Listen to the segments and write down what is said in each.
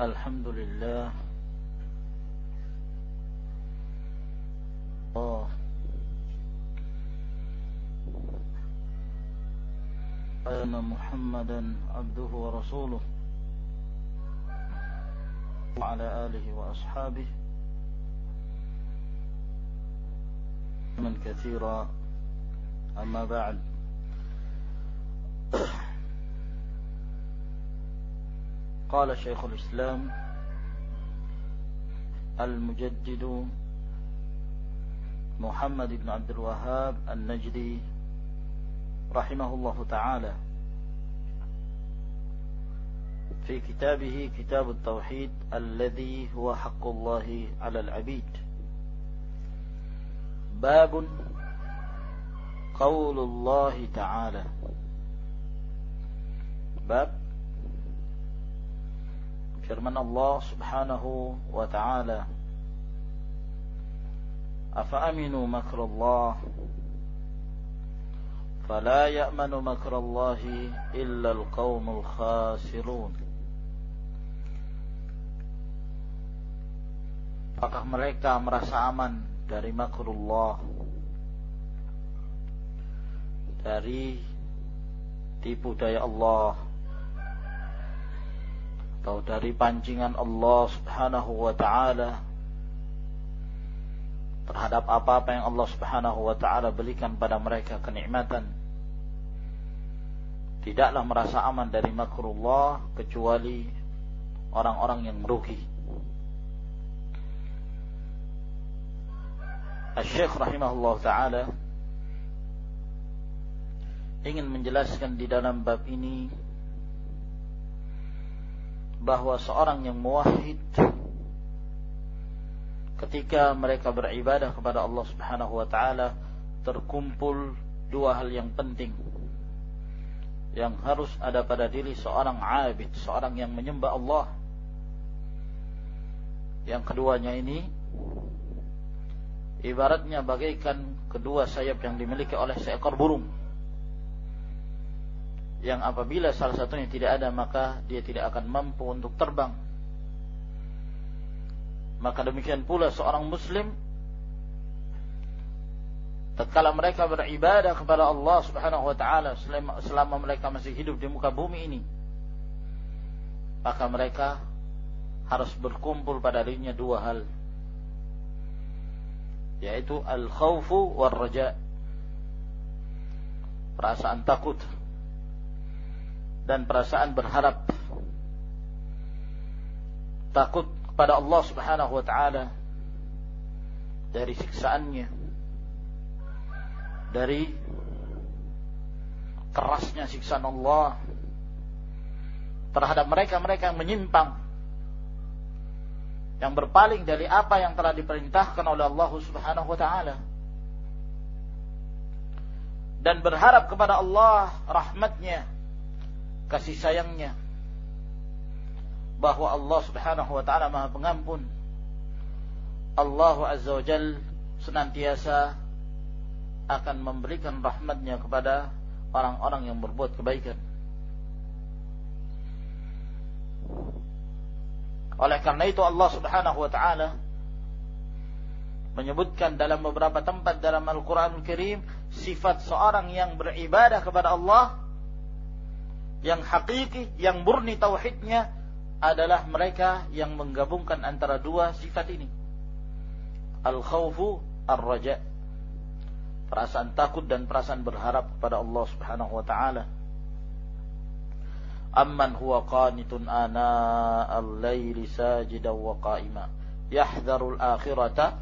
الحمد لله. أن محمدا عبده ورسوله. وعلى آله وأصحابه. من كثيرا. أما بعد. قال شيخ الإسلام المجدد محمد بن عبد الوهاب النجدي رحمه الله تعالى. في كتابه كتاب التوحيد الذي هو حق الله على العبيد. باب قول الله تعالى. باب firman Allah Subhanahu wa taala Afa aminu makrallah fala ya'manu makrallahi illa alqaumul khasirun Apakah mereka merasa aman dari makrullah dari tipu daya Allah atau dari pancingan Allah Subhanahu wa taala terhadap apa-apa yang Allah Subhanahu wa taala berikan pada mereka kenikmatan tidaklah merasa aman dari makrullah kecuali orang-orang yang merugi. Syekh rahimahullah taala ingin menjelaskan di dalam bab ini bahwa seorang yang muwahhid ketika mereka beribadah kepada Allah Subhanahu wa taala terkumpul dua hal yang penting yang harus ada pada diri seorang abid, seorang yang menyembah Allah. Yang keduanya ini ibaratnya bagaikan kedua sayap yang dimiliki oleh seekor burung yang apabila salah satunya tidak ada maka dia tidak akan mampu untuk terbang. Maka demikian pula seorang muslim tatkala mereka beribadah kepada Allah Subhanahu wa taala selama, mereka masih hidup di muka bumi ini maka mereka harus berkumpul pada dirinya dua hal yaitu al-khawfu war raja perasaan takut dan perasaan berharap takut kepada Allah Subhanahu wa taala dari siksaannya dari kerasnya siksaan Allah terhadap mereka-mereka yang menyimpang yang berpaling dari apa yang telah diperintahkan oleh Allah Subhanahu wa taala dan berharap kepada Allah rahmatnya kasih sayangnya bahwa Allah Subhanahu wa taala Maha Pengampun. Allah Azza wa Jal senantiasa akan memberikan rahmatnya kepada orang-orang yang berbuat kebaikan. Oleh karena itu Allah Subhanahu wa taala menyebutkan dalam beberapa tempat dalam Al-Qur'an Al Karim sifat seorang yang beribadah kepada Allah yang hakiki, yang murni tauhidnya adalah mereka yang menggabungkan antara dua sifat ini. Al-khawfu ar-raja. Perasaan takut dan perasaan berharap kepada Allah Subhanahu wa taala. Amman huwa qanitun ana al-laili sajidan wa qa'ima yahdharu al-akhirata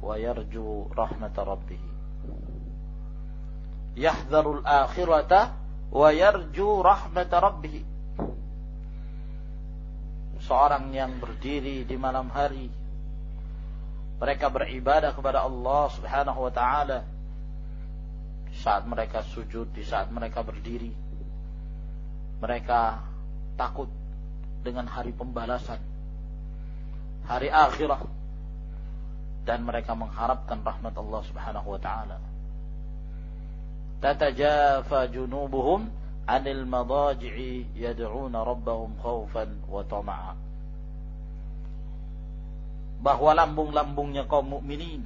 wa yarju rahmata rabbih. Yahdharu al-akhirata wa yarju rahmat rabbih seorang yang berdiri di malam hari. Mereka beribadah kepada Allah Subhanahu wa taala saat mereka sujud di saat mereka berdiri. Mereka takut dengan hari pembalasan hari akhirah. Dan mereka mengharapkan rahmat Allah Subhanahu wa taala tatajafa junubuhum anil madaji'i yad'una rabbahum khawfan wa tama'a bahwa lambung-lambungnya kaum mukminin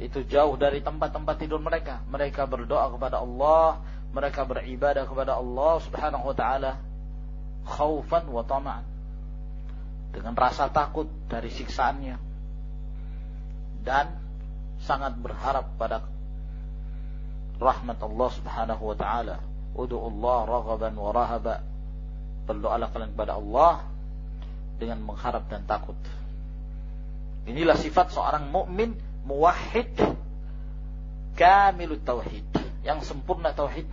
itu jauh dari tempat-tempat tidur mereka. Mereka berdoa kepada Allah, mereka beribadah kepada Allah Subhanahu wa taala khaufan wa tama'an. Dengan rasa takut dari siksaannya dan sangat berharap pada rahmat Allah Subhanahu wa taala. Allah raghaban wa rahaba. Berdoalah kalian kepada Allah dengan mengharap dan takut. Inilah sifat seorang mukmin muwahhid kamilut tauhid, yang sempurna tauhid.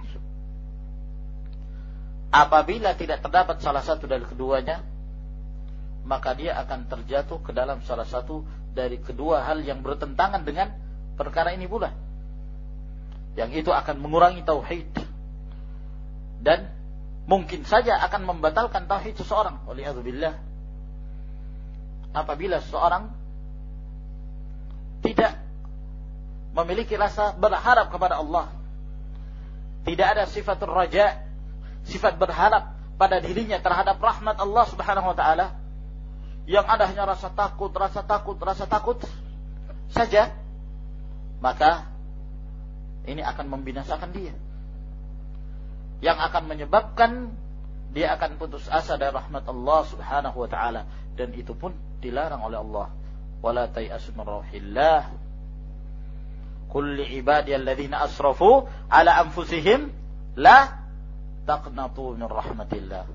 Apabila tidak terdapat salah satu dari keduanya, maka dia akan terjatuh ke dalam salah satu dari kedua hal yang bertentangan dengan perkara ini pula. Yang itu akan mengurangi tauhid dan mungkin saja akan membatalkan tauhid seseorang. Waliyadzubillah. Apabila seseorang tidak memiliki rasa berharap kepada Allah. Tidak ada sifat raja, sifat berharap pada dirinya terhadap rahmat Allah Subhanahu wa taala. Yang ada hanya rasa takut, rasa takut, rasa takut saja, maka ini akan membinasakan dia. Yang akan menyebabkan dia akan putus asa dari rahmat Allah Subhanahu wa taala dan itu pun dilarang oleh Allah. Wala tayasu min rauhillah. Qul li ibadiyalladzina asrafu ala anfusihim la taqnatu min rahmatillah.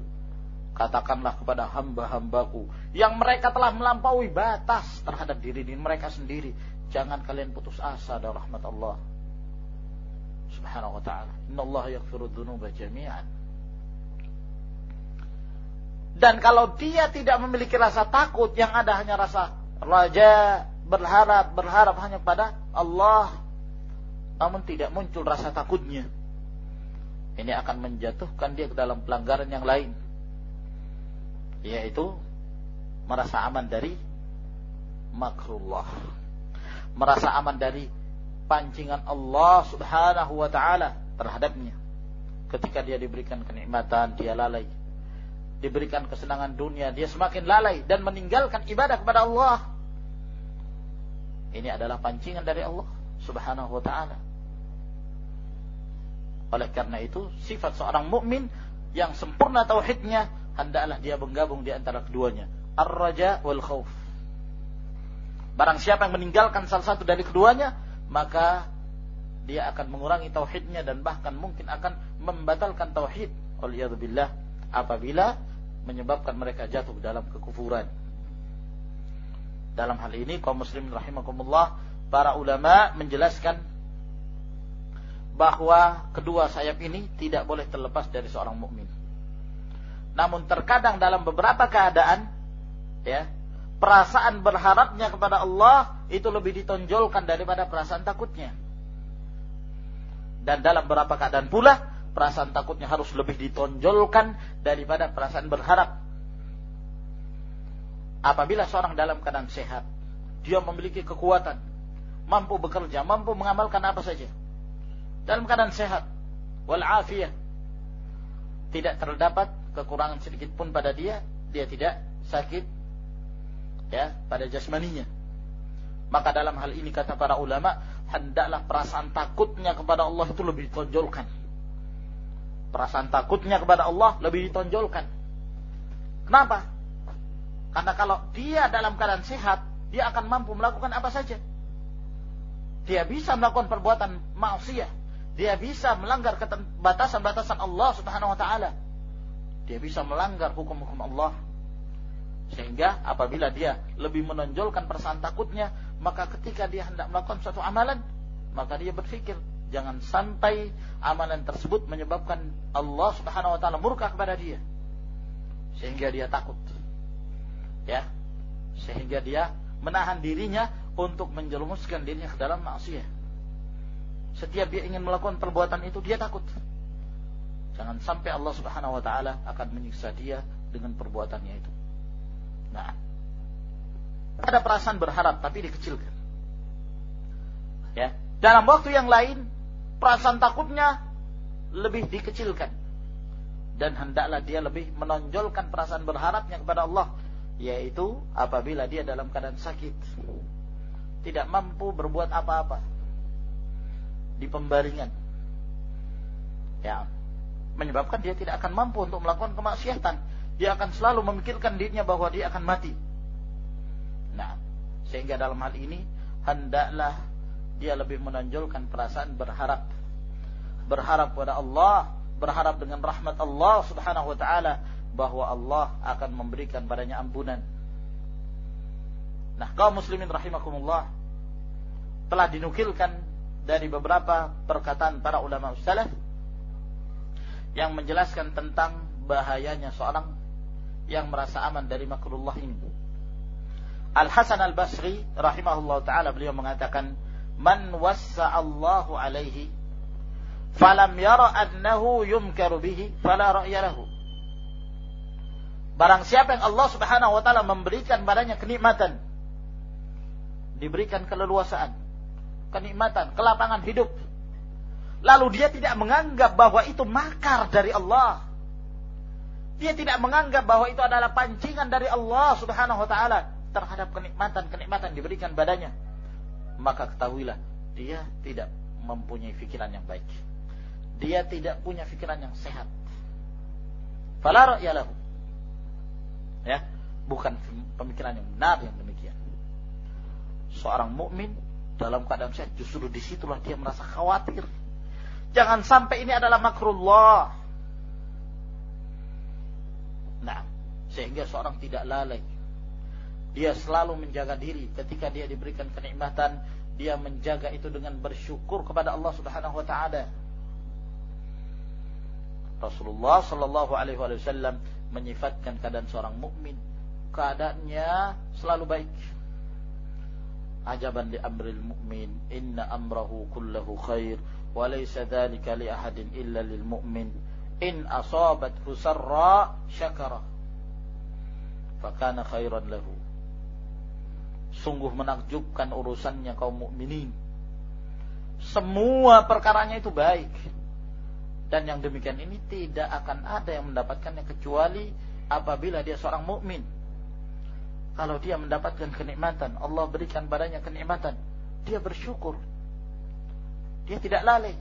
Katakanlah kepada hamba-hambaku yang mereka telah melampaui batas terhadap diri, diri mereka sendiri. Jangan kalian putus asa dari rahmat Allah. Subhanahu wa ta'ala. Inna Allah yaghfiru dhunuba jami'an. Dan kalau dia tidak memiliki rasa takut, yang ada hanya rasa raja berharap berharap hanya pada Allah namun tidak muncul rasa takutnya ini akan menjatuhkan dia ke dalam pelanggaran yang lain yaitu merasa aman dari makrullah merasa aman dari pancingan Allah Subhanahu wa taala terhadapnya ketika dia diberikan kenikmatan dia lalai diberikan kesenangan dunia dia semakin lalai dan meninggalkan ibadah kepada Allah ini adalah pancingan dari Allah Subhanahu wa taala. Oleh karena itu, sifat seorang mukmin yang sempurna tauhidnya hendaklah dia menggabung di antara keduanya, ar-raja wal khauf. Barang siapa yang meninggalkan salah satu dari keduanya, maka dia akan mengurangi tauhidnya dan bahkan mungkin akan membatalkan tauhid. Waliyadzubillah apabila menyebabkan mereka jatuh dalam kekufuran. Dalam hal ini kaum muslimin rahimakumullah, para ulama menjelaskan bahwa kedua sayap ini tidak boleh terlepas dari seorang mukmin. Namun terkadang dalam beberapa keadaan ya, perasaan berharapnya kepada Allah itu lebih ditonjolkan daripada perasaan takutnya. Dan dalam beberapa keadaan pula perasaan takutnya harus lebih ditonjolkan daripada perasaan berharap Apabila seorang dalam keadaan sehat, dia memiliki kekuatan, mampu bekerja, mampu mengamalkan apa saja. Dalam keadaan sehat, wal afiyah. Tidak terdapat kekurangan sedikit pun pada dia, dia tidak sakit ya pada jasmaninya. Maka dalam hal ini kata para ulama, hendaklah perasaan takutnya kepada Allah itu lebih ditonjolkan. Perasaan takutnya kepada Allah lebih ditonjolkan. Kenapa? Karena kalau dia dalam keadaan sehat, dia akan mampu melakukan apa saja. Dia bisa melakukan perbuatan maksiat. Dia bisa melanggar batasan-batasan Allah Subhanahu wa taala. Dia bisa melanggar hukum-hukum Allah. Sehingga apabila dia lebih menonjolkan perasaan takutnya, maka ketika dia hendak melakukan suatu amalan, maka dia berpikir jangan sampai amalan tersebut menyebabkan Allah Subhanahu wa taala murka kepada dia. Sehingga dia takut. Ya. Sehingga dia menahan dirinya untuk menjerumuskan dirinya ke dalam maksiat. Setiap dia ingin melakukan perbuatan itu dia takut. Jangan sampai Allah Subhanahu wa taala akan menyiksa dia dengan perbuatannya itu nah ada perasaan berharap tapi dikecilkan. Ya dalam waktu yang lain perasaan takutnya lebih dikecilkan. Dan hendaklah dia lebih menonjolkan perasaan berharapnya kepada Allah yaitu apabila dia dalam keadaan sakit tidak mampu berbuat apa-apa di pembaringan. Ya menyebabkan dia tidak akan mampu untuk melakukan kemaksiatan dia akan selalu memikirkan dirinya bahwa dia akan mati nah sehingga dalam hal ini hendaklah dia lebih menonjolkan perasaan berharap berharap kepada Allah berharap dengan rahmat Allah Subhanahu wa taala bahwa Allah akan memberikan padanya ampunan. Nah, kaum muslimin rahimakumullah telah dinukilkan dari beberapa perkataan para ulama salaf yang menjelaskan tentang bahayanya seorang yang merasa aman dari makrullah ini. Al Hasan Al Basri rahimahullah taala beliau mengatakan, "Man wassa Allahu alaihi falam yara annahu yumkaru bihi fala ra'ya lahu." Barang siapa yang Allah Subhanahu wa taala memberikan padanya kenikmatan, diberikan keleluasaan, kenikmatan, kelapangan hidup. Lalu dia tidak menganggap bahwa itu makar dari Allah. Dia tidak menganggap bahwa itu adalah pancingan dari Allah Subhanahu wa taala terhadap kenikmatan-kenikmatan diberikan padanya. Maka ketahuilah, dia tidak mempunyai pikiran yang baik. Dia tidak punya pikiran yang sehat. Fala ra'yalahu ya bukan pemikiran yang benar yang demikian seorang mukmin dalam keadaan sehat justru di situlah dia merasa khawatir jangan sampai ini adalah makrullah nah sehingga seorang tidak lalai. Dia selalu menjaga diri. Ketika dia diberikan kenikmatan dia menjaga itu dengan bersyukur kepada Allah Subhanahu wa taala. Rasulullah sallallahu alaihi wasallam menyifatkan keadaan seorang mukmin. Keadaannya selalu baik. Ajaban li amril mu'min inna amrahu kullahu khair wa laysa dhalika li ahadin illa lil mu'min in asabathu sarra syakara fakana khairan lahu sungguh menakjubkan urusannya kaum mukminin semua perkaranya itu baik dan yang demikian ini tidak akan ada yang mendapatkannya kecuali apabila dia seorang mukmin. Kalau dia mendapatkan kenikmatan, Allah berikan padanya kenikmatan, dia bersyukur. Dia tidak lalai.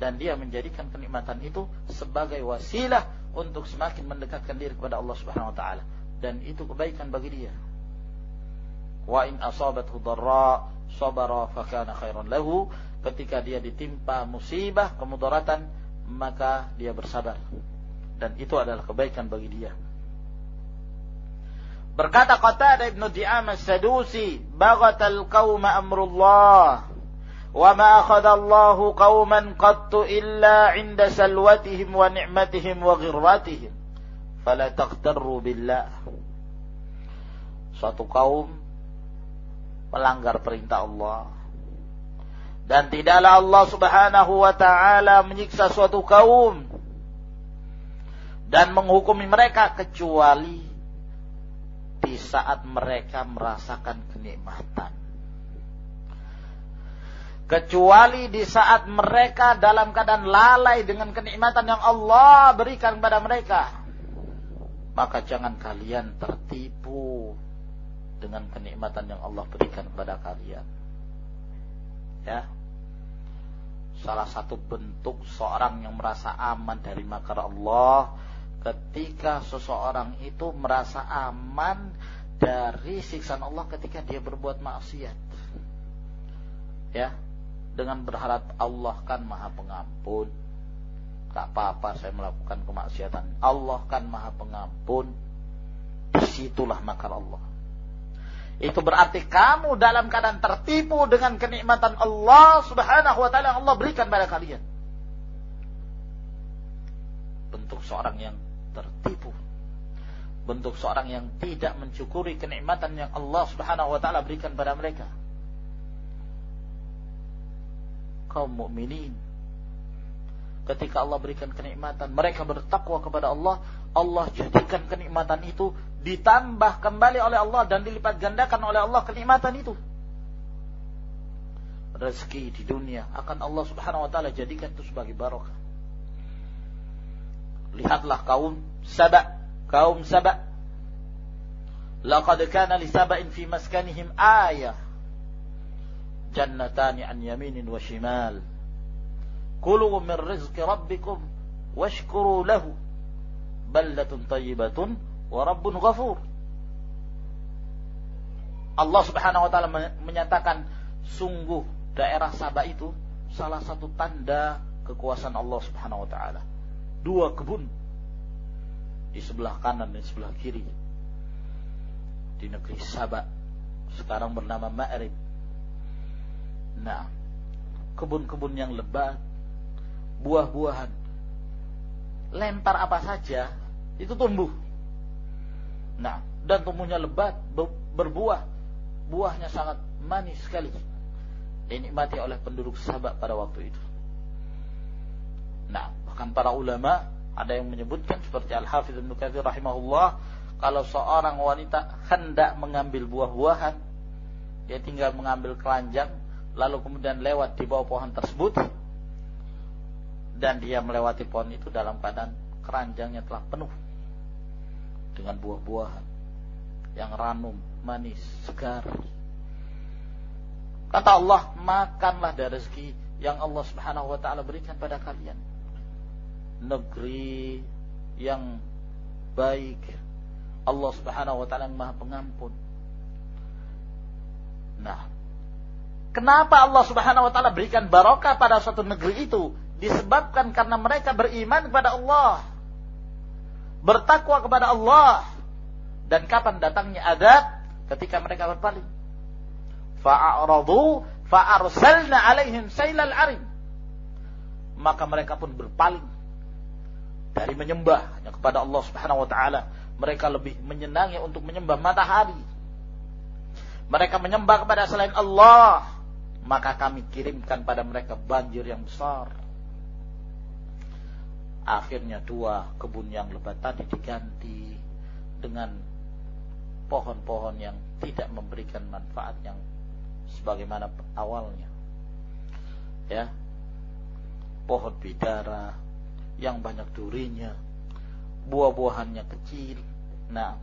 Dan dia menjadikan kenikmatan itu sebagai wasilah untuk semakin mendekatkan diri kepada Allah Subhanahu wa taala dan itu kebaikan bagi dia. Wa in asabathu dharra sabara fakana khairan lahu ketika dia ditimpa musibah, kemudaratan, maka dia bersabar. Dan itu adalah kebaikan bagi dia. Berkata Qatada Ibnu Di'amah Sadusi, "Baghatal qauma amrullah, Allahu qauman qattu illa 'inda salwatihim wa ni'matihim wa ghirwatihim. Fala taghtarru billah." Suatu kaum melanggar perintah Allah dan tidaklah Allah Subhanahu wa taala menyiksa suatu kaum dan menghukumi mereka kecuali di saat mereka merasakan kenikmatan. Kecuali di saat mereka dalam keadaan lalai dengan kenikmatan yang Allah berikan kepada mereka. Maka jangan kalian tertipu dengan kenikmatan yang Allah berikan kepada kalian. Ya, salah satu bentuk seorang yang merasa aman dari makar Allah ketika seseorang itu merasa aman dari siksaan Allah ketika dia berbuat maksiat. Ya, dengan berharap Allah kan Maha Pengampun. Tak apa-apa saya melakukan kemaksiatan. Allah kan Maha Pengampun. Di situlah makar Allah. Itu berarti kamu dalam keadaan tertipu dengan kenikmatan Allah Subhanahu wa taala yang Allah berikan pada kalian. Bentuk seorang yang tertipu. Bentuk seorang yang tidak mencukuri kenikmatan yang Allah Subhanahu wa taala berikan pada mereka. Kaum mukminin ketika Allah berikan kenikmatan, mereka bertakwa kepada Allah, Allah jadikan kenikmatan itu ditambah kembali oleh Allah dan dilipat gandakan oleh Allah kenikmatan itu. Rezeki di dunia akan Allah Subhanahu wa taala jadikan itu sebagai barokah. Lihatlah kaum Saba, kaum Saba Laqad kana li saba'in fi maskanihim ayah. Jannatani an yaminin wa shimal. Kulu min rizqi rabbikum. Baldatun tayyibatun wa rabbun ghafur. Allah Subhanahu wa taala menyatakan sungguh daerah Sabah itu salah satu tanda kekuasaan Allah Subhanahu wa taala. Dua kebun di sebelah kanan dan sebelah kiri di negeri Sabah sekarang bernama Ma'rib. Nah, kebun-kebun yang lebat, buah-buahan, lempar apa saja itu tumbuh. Nah, dan tumbuhnya lebat, berbuah, buahnya sangat manis sekali. Dinikmati oleh penduduk Sabah pada waktu itu. Nah, bahkan para ulama ada yang menyebutkan seperti Al-Hafidz Ibnu Katsir rahimahullah kalau seorang wanita hendak mengambil buah-buahan, dia tinggal mengambil keranjang, lalu kemudian lewat di bawah pohon tersebut, dan dia melewati pohon itu dalam keadaan keranjangnya telah penuh dengan buah-buahan yang ranum, manis, segar. Kata Allah, makanlah dari rezeki yang Allah Subhanahu wa taala berikan pada kalian. Negeri yang baik, Allah Subhanahu wa taala yang Maha Pengampun. Nah, kenapa Allah Subhanahu wa taala berikan barokah pada suatu negeri itu? Disebabkan karena mereka beriman kepada Allah. Bertakwa kepada Allah. Dan kapan datangnya adab? Ketika mereka berpaling. Fa'aradu fa'arsalna alaihim sailal arim. Maka mereka pun berpaling dari menyembah hanya kepada Allah Subhanahu wa taala mereka lebih menyenangi untuk menyembah matahari. Mereka menyembah kepada selain Allah. Maka kami kirimkan pada mereka banjir yang besar. Akhirnya dua kebun yang lebat tadi diganti dengan pohon-pohon yang tidak memberikan manfaat yang sebagaimana awalnya. Ya. Pohon bidara yang banyak durinya, buah-buahannya kecil, Nah,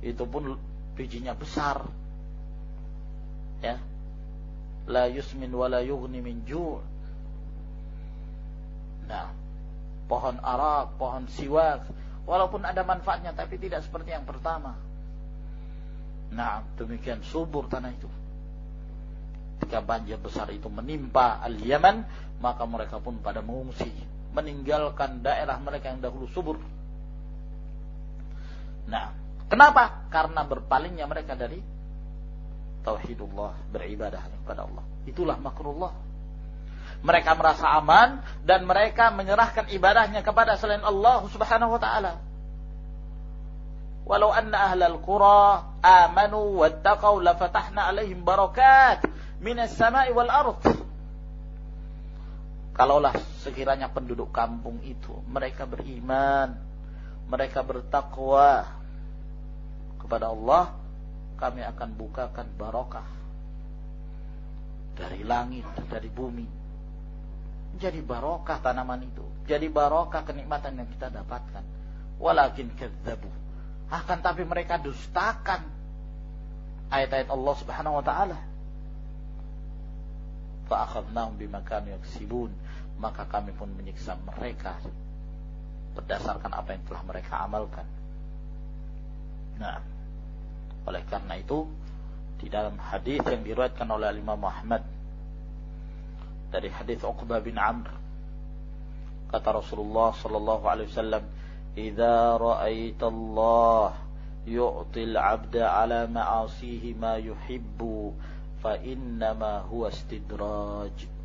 itu pun bijinya besar. Ya. La yusmin wa la yughni min ju'. Nah, pohon arak, pohon siwak, walaupun ada manfaatnya tapi tidak seperti yang pertama. Nah, demikian subur tanah itu. Ketika banjir besar itu menimpa Al-Yaman, maka mereka pun pada mengungsi, meninggalkan daerah mereka yang dahulu subur Nah, kenapa? Karena berpalingnya mereka dari tauhidullah, beribadah kepada Allah. Itulah makrullah. Mereka merasa aman dan mereka menyerahkan ibadahnya kepada selain Allah Subhanahu wa taala. Walau anna ahlal qura amanu wattaqau lafatahna alaihim barakat minas sama'i wal ard. Kalaulah sekiranya penduduk kampung itu mereka beriman, mereka bertakwa kepada Allah, kami akan bukakan barokah dari langit, dari bumi. Jadi barokah tanaman itu. Jadi barokah kenikmatan yang kita dapatkan. Walakin kadzabu. Akan tapi mereka dustakan ayat-ayat Allah Subhanahu wa taala. Fa akhadnahum bima kanu yaksibun. Maka kami pun menyiksa mereka berdasarkan apa yang telah mereka amalkan. Nah, oleh karena itu di dalam hadis yang diriwayatkan oleh Imam Muhammad dari hadis Uqbah bin Amr kata Rasulullah sallallahu alaihi wasallam "Idza ra'aita Allah yu'ti al-'abda 'ala ma'asihi ma yuhibbu fa innama huwa istidraj"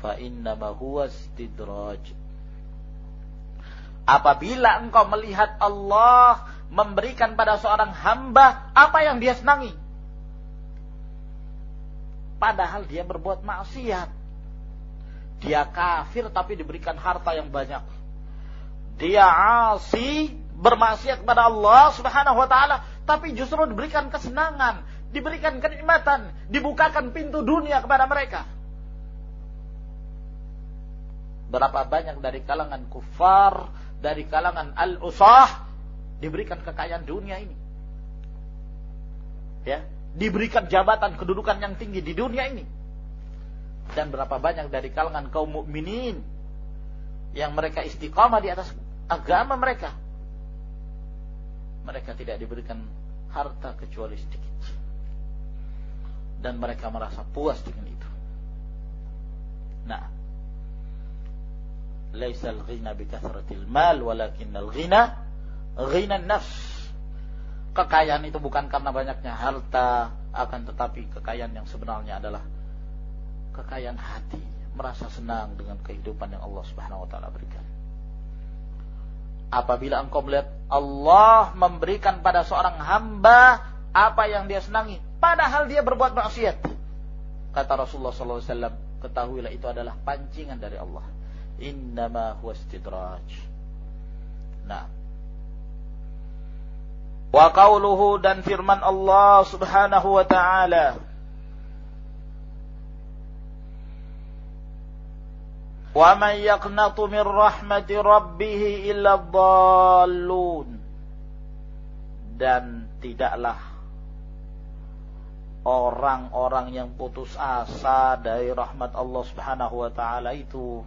fa innama huwa istidraj. Apabila engkau melihat Allah memberikan pada seorang hamba apa yang dia senangi. Padahal dia berbuat maksiat. Dia kafir tapi diberikan harta yang banyak. Dia asi bermaksiat kepada Allah Subhanahu wa taala tapi justru diberikan kesenangan, diberikan kenikmatan, dibukakan pintu dunia kepada mereka. Berapa banyak dari kalangan kufar dari kalangan al-usah diberikan kekayaan dunia ini. Ya, diberikan jabatan kedudukan yang tinggi di dunia ini. Dan berapa banyak dari kalangan kaum mukminin yang mereka istiqamah di atas agama mereka. Mereka tidak diberikan harta kecuali sedikit. Dan mereka merasa puas dengan itu. Nah, laisa al-ghina bi kathratil mal walakin al-ghina ghina nafs. Kekayaan itu bukan karena banyaknya harta, akan tetapi kekayaan yang sebenarnya adalah kekayaan hati, merasa senang dengan kehidupan yang Allah Subhanahu wa taala berikan. Apabila engkau melihat Allah memberikan pada seorang hamba apa yang dia senangi, padahal dia berbuat maksiat. Kata Rasulullah SAW, ketahuilah itu adalah pancingan dari Allah. Innama huwa. Nah, Wa qauluhu dan firman Allah Subhanahu wa taala. Wa man yaqnatu min rahmati rabbih illa dhallun dan tidaklah orang-orang yang putus asa dari rahmat Allah Subhanahu wa taala itu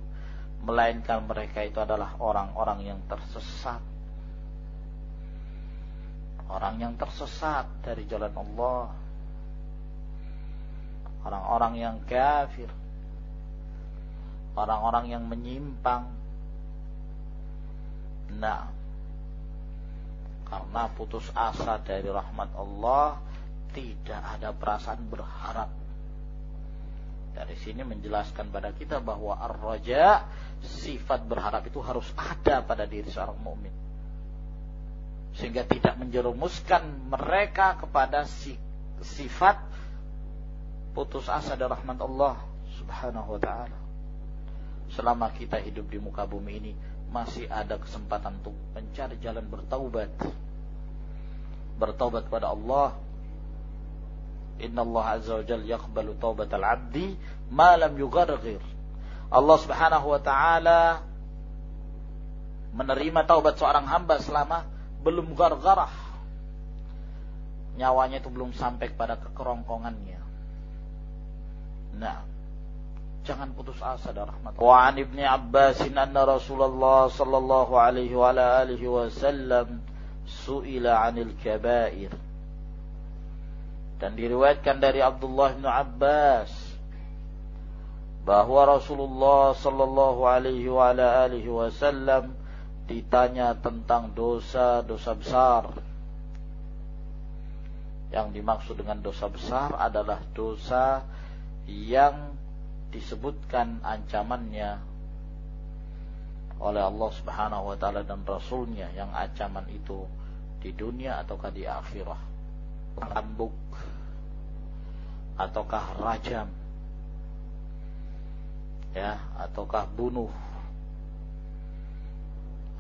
melainkan mereka itu adalah orang-orang yang tersesat orang yang tersesat dari jalan Allah, orang-orang yang kafir, orang-orang yang menyimpang. Nah, karena putus asa dari rahmat Allah, tidak ada perasaan berharap. Dari sini menjelaskan pada kita bahwa ar-raja sifat berharap itu harus ada pada diri seorang mukmin sehingga tidak menjerumuskan mereka kepada sifat putus asa dari rahmat Allah Subhanahu wa taala. Selama kita hidup di muka bumi ini masih ada kesempatan untuk mencari jalan bertaubat. Bertaubat kepada Allah. Inna Allah Azza wa Jalla yaqbalu taubatal 'abdi ma lam yugharghir. Allah Subhanahu wa taala menerima taubat seorang hamba selama belum gargarah. Nyawanya itu belum sampai kepada kekerongkongannya. Nah, jangan putus asa dari rahmat. Wa an Ibnu Abbas anna Rasulullah sallallahu alaihi wa alihi wasallam su'ila 'anil kaba'ir. Dan diriwayatkan dari Abdullah bin Abbas bahwa Rasulullah sallallahu alaihi wa alihi wasallam ditanya tentang dosa-dosa besar. Yang dimaksud dengan dosa besar adalah dosa yang disebutkan ancamannya oleh Allah Subhanahu wa taala dan rasulnya yang ancaman itu di dunia ataukah di akhirah. Rambuk ataukah rajam ya ataukah bunuh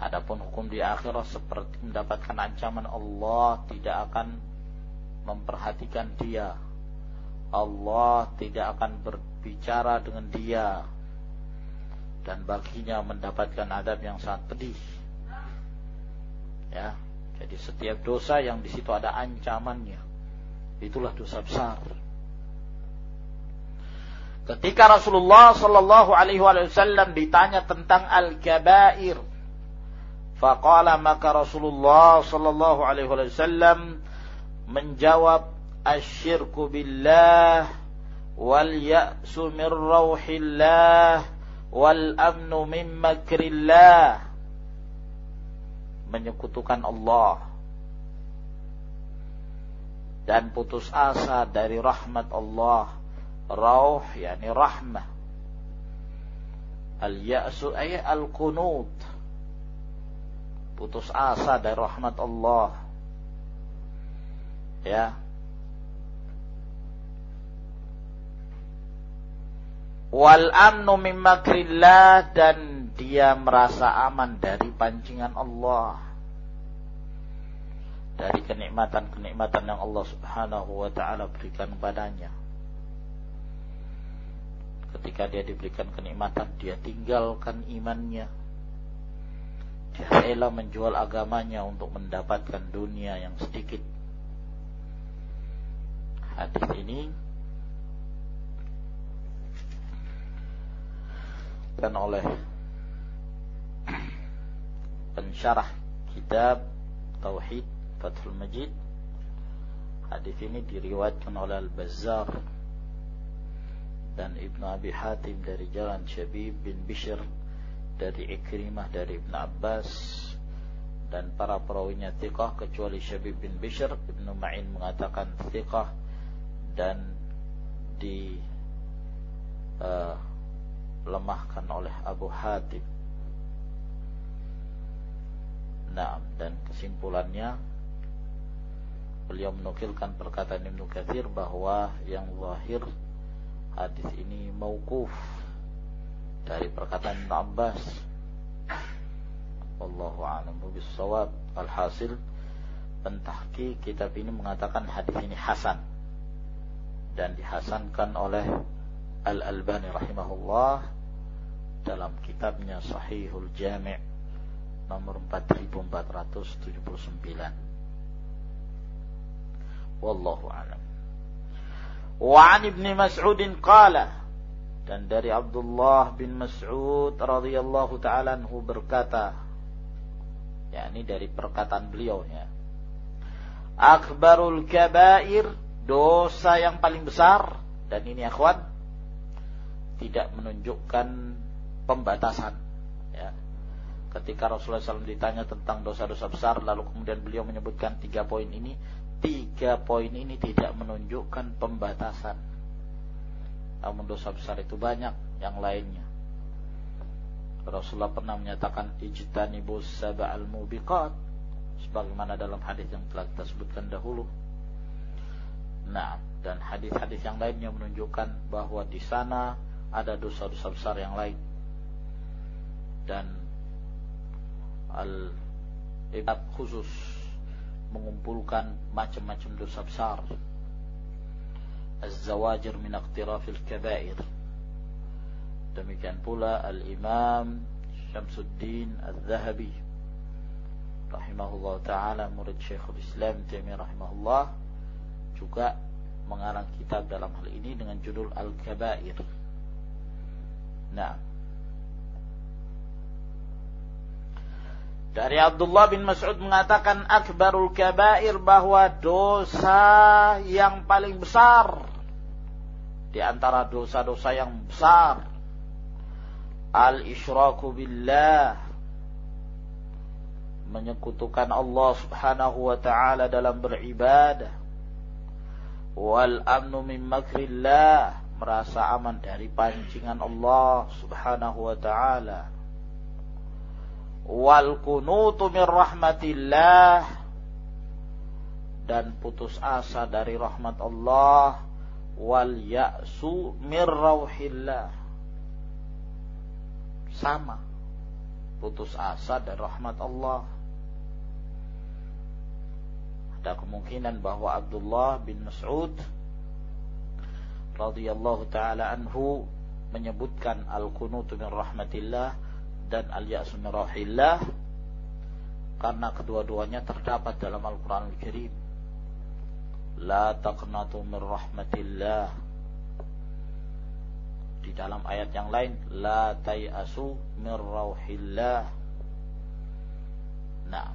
Adapun hukum di akhirat seperti mendapatkan ancaman Allah tidak akan memperhatikan dia. Allah tidak akan berbicara dengan dia dan baginya mendapatkan adab yang sangat pedih. Ya, jadi setiap dosa yang di situ ada ancamannya, itulah dosa besar. Ketika Rasulullah Shallallahu Alaihi Wasallam ditanya tentang al-kabair, Faqala maka Rasulullah sallallahu alaihi wasallam menjawab asyirku billah wal ya'su min rauhillah wal amnu min makrillah. Menyekutukan Allah dan putus asa dari rahmat Allah. Rauh yakni rahmah. Al ya'su ay al qunut putus asa dari rahmat Allah. Ya. Wal amnu min makrillah dan dia merasa aman dari pancingan Allah. Dari kenikmatan-kenikmatan yang Allah Subhanahu wa taala berikan kepadanya. Ketika dia diberikan kenikmatan, dia tinggalkan imannya rela menjual agamanya untuk mendapatkan dunia yang sedikit. hadis ini kan oleh pensyarah kitab Tauhid Fathul Majid hadis ini diriwayatkan oleh Al-Bazzar dan Ibnu Abi Hatim dari jalan Syabib bin Bishr dari Ikrimah dari Ibnu Abbas dan para perawinya thiqah kecuali Syabib bin Bishr Ibnu Ma'in mengatakan thiqah dan di uh, lemahkan oleh Abu Hatim. Nah, dan kesimpulannya beliau menukilkan perkataan Ibnu Katsir bahwa yang zahir hadis ini mauquf dari perkataan Ibnu Abbas. Wallahu a'lam bissawab. Alhasil pentahki kitab ini mengatakan hadis ini hasan dan dihasankan oleh Al-Albani rahimahullah dalam kitabnya Sahihul Jami' nomor 4479 wallahu alam an ibni Mas'ud qala dan dari Abdullah bin Mas'ud radhiyallahu taala anhu berkata yakni dari perkataan beliau ya. Akbarul kabair dosa yang paling besar dan ini akhwan tidak menunjukkan pembatasan ya. Ketika Rasulullah SAW ditanya tentang dosa-dosa besar lalu kemudian beliau menyebutkan tiga poin ini tiga poin ini tidak menunjukkan pembatasan namun dosa besar itu banyak yang lainnya. Rasulullah pernah menyatakan ijtanibus sab'al mubiqat. Sebagaimana dalam hadis yang telah kita sebutkan dahulu. Nah dan hadis-hadis yang lainnya menunjukkan bahwa di sana ada dosa-dosa besar yang lain. Dan al-ibad khusus mengumpulkan macam-macam dosa besar az-zawajir min iqtirafil kabair demikian pula al-imam Syamsuddin Al-Zahabi rahimahullah taala murid Syekhul Islam Taimiyah rahimahullah juga mengarang kitab dalam hal ini dengan judul Al-Kabair. Nah, Dari Abdullah bin Mas'ud mengatakan akbarul kabair bahwa dosa yang paling besar di antara dosa-dosa yang besar al-isyraku billah menyekutukan Allah Subhanahu wa taala dalam beribadah wal amnu min makrillah merasa aman dari pancingan Allah Subhanahu wa taala wal kunutu min rahmatillah. Dan putus asa dari rahmat Allah. Wal ya'su min rauhillah. Sama. Putus asa dari rahmat Allah. Ada kemungkinan bahwa Abdullah bin Mas'ud radhiyallahu taala anhu menyebutkan al-kunutu min rahmatillah dan al-ya'su karena kedua-duanya terdapat dalam Al-Qur'an Al-Karim. La taqnatu min rahmatillah. Di dalam ayat yang lain, la tayasu min rauhillah. Nah,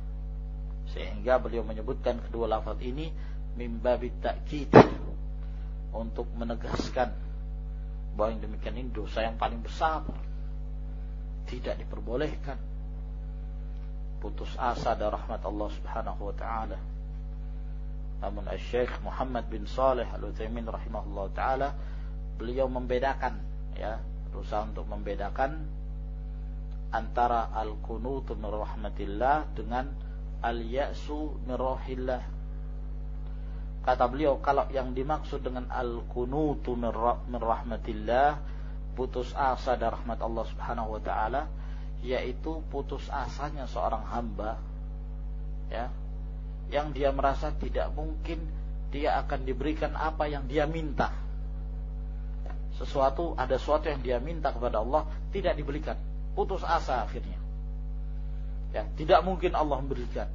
sehingga beliau menyebutkan kedua lafaz ini mimbabit ta'kid untuk menegaskan bahwa yang demikian ini dosa yang paling besar tidak diperbolehkan putus asa dari rahmat Allah Subhanahu wa taala. Namun Syekh Muhammad bin Saleh Al-Utsaimin rahimahullah taala beliau membedakan ya, berusaha untuk membedakan antara al-qunut min rahmatillah dengan al-ya'su min rahillah. Kata beliau kalau yang dimaksud dengan al-qunut min rahmatillah putus asa dari rahmat Allah Subhanahu wa taala yaitu putus asanya seorang hamba ya yang dia merasa tidak mungkin dia akan diberikan apa yang dia minta. Sesuatu ada sesuatu yang dia minta kepada Allah tidak diberikan. Putus asa akhirnya. Ya tidak mungkin Allah memberikan.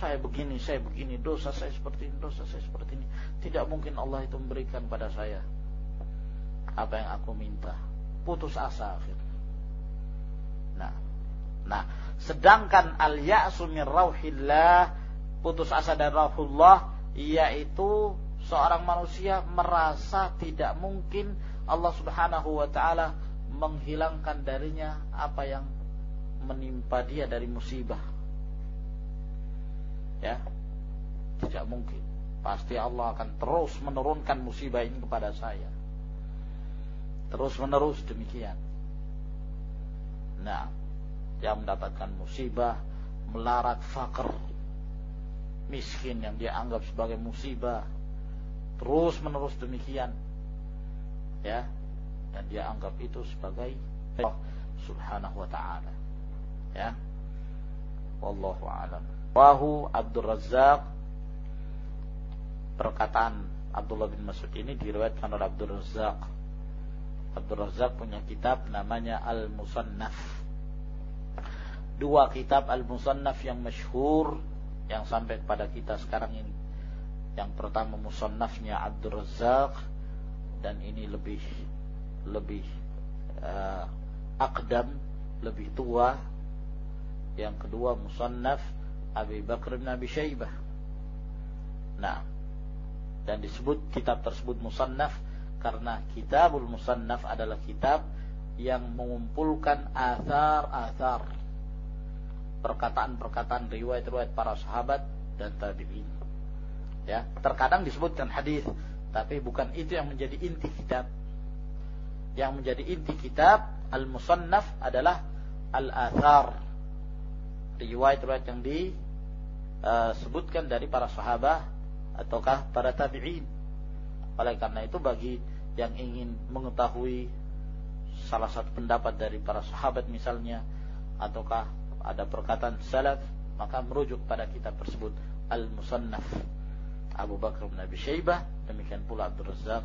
Saya begini, saya begini, dosa saya seperti ini, dosa saya seperti ini. Tidak mungkin Allah itu memberikan pada saya apa yang aku minta. Putus asa akhirnya. Nah, nah, sedangkan al-ya'su min rauhillah, putus asa dari rauhullah, yaitu seorang manusia merasa tidak mungkin Allah Subhanahu wa taala menghilangkan darinya apa yang menimpa dia dari musibah ya tidak mungkin pasti Allah akan terus menurunkan musibah ini kepada saya terus menerus demikian. Nah yang mendapatkan musibah melarat fakir. Miskin yang dia anggap sebagai musibah. Terus menerus demikian. Ya dan dia anggap itu sebagai Allah Subhanahu wa taala. Ya wallahu alam. Wahu Abdul Razak perkataan Abdullah bin Mas'ud ini diriwayatkan oleh Abdul Razak. Abdul Razak punya kitab namanya Al-Musannaf. Dua kitab Al-Musannaf yang masyhur yang sampai kepada kita sekarang ini. Yang pertama Musannafnya Abdul Razak dan ini lebih lebih uh, akdam, lebih tua. Yang kedua Musannaf Abi Bakr bin Abi Syaibah. Nah, dan disebut kitab tersebut musannaf karena kitabul musannaf adalah kitab yang mengumpulkan athar-athar perkataan-perkataan riwayat-riwayat para sahabat dan tabi'in. Ya, terkadang disebutkan hadis, tapi bukan itu yang menjadi inti kitab. Yang menjadi inti kitab al-musannaf adalah al-athar riwayat-riwayat yang disebutkan dari para sahabat ataukah para tabi'in. Oleh karena itu bagi yang ingin mengetahui salah satu pendapat dari para sahabat misalnya ataukah ada perkataan salaf maka merujuk pada kitab tersebut Al-Musannaf Abu Bakar bin Abi Syaibah demikian pula Abdul Razak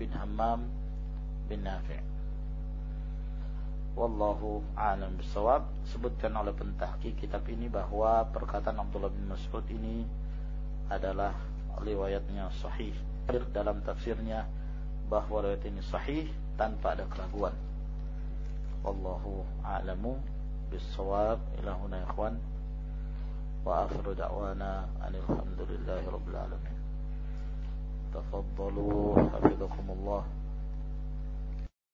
bin Hammam bin Nafi' Wallahu a'lam bisawab. Sebutkan oleh pentahki kitab ini bahwa perkataan Abdullah bin Mas'ud ini adalah riwayatnya sahih. Dalam tafsirnya bahwa riwayat ini sahih tanpa ada keraguan. Wallahu a'lamu bisawab. Ila huna ikhwan. Wa akhiru da'wana alhamdulillahi rabbil alamin. Tafaddalu hafizakumullah.